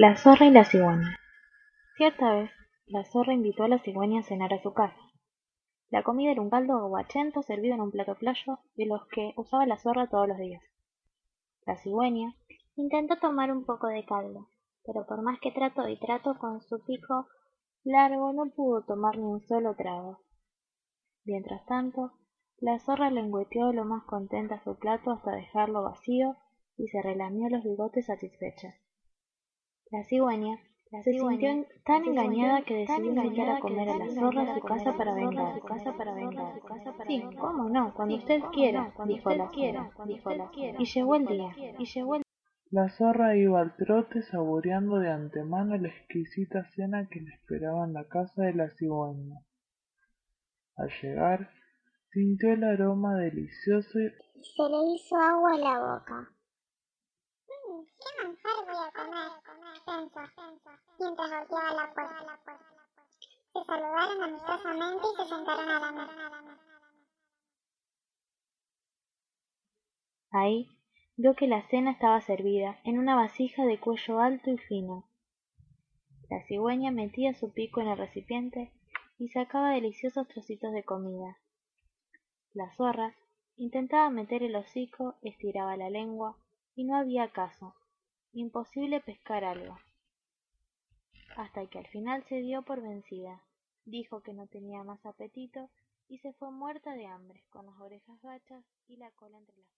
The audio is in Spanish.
La zorra y la cigüeña Cierta vez, la zorra invitó a la cigüeña a cenar a su casa. La comida era un caldo aguachento servido en un plato playo de los que usaba la zorra todos los días. La cigüeña intentó tomar un poco de caldo, pero por más que trató y trató con su pico largo no pudo tomar ni un solo trago. Mientras tanto, la zorra lengüeteó lo más contenta su plato hasta dejarlo vacío y se relamió los bigotes satisfecha. La cigüeña. Se sintió tan engañada que decidió invitar a comer a la zorra a su casa para vengar. Sí, cómo no, cuando usted quiera, dijo la quiera, Y llegó el día, y llegó el La zorra iba al trote saboreando de antemano la exquisita cena que le esperaba en la casa de la cigüeña. Al llegar, sintió el aroma delicioso y se le hizo agua en la boca. ¿Qué manjar voy a comer? Mientras la puerta. Se saludaron amistosamente y se sentaron a la mesa. Ahí vio que la cena estaba servida en una vasija de cuello alto y fino. La cigüeña metía su pico en el recipiente y sacaba deliciosos trocitos de comida. La zorra intentaba meter el hocico, estiraba la lengua, y no había caso imposible pescar algo. Hasta que al final se dio por vencida. Dijo que no tenía más apetito y se fue muerta de hambre con las orejas gachas y la cola entre las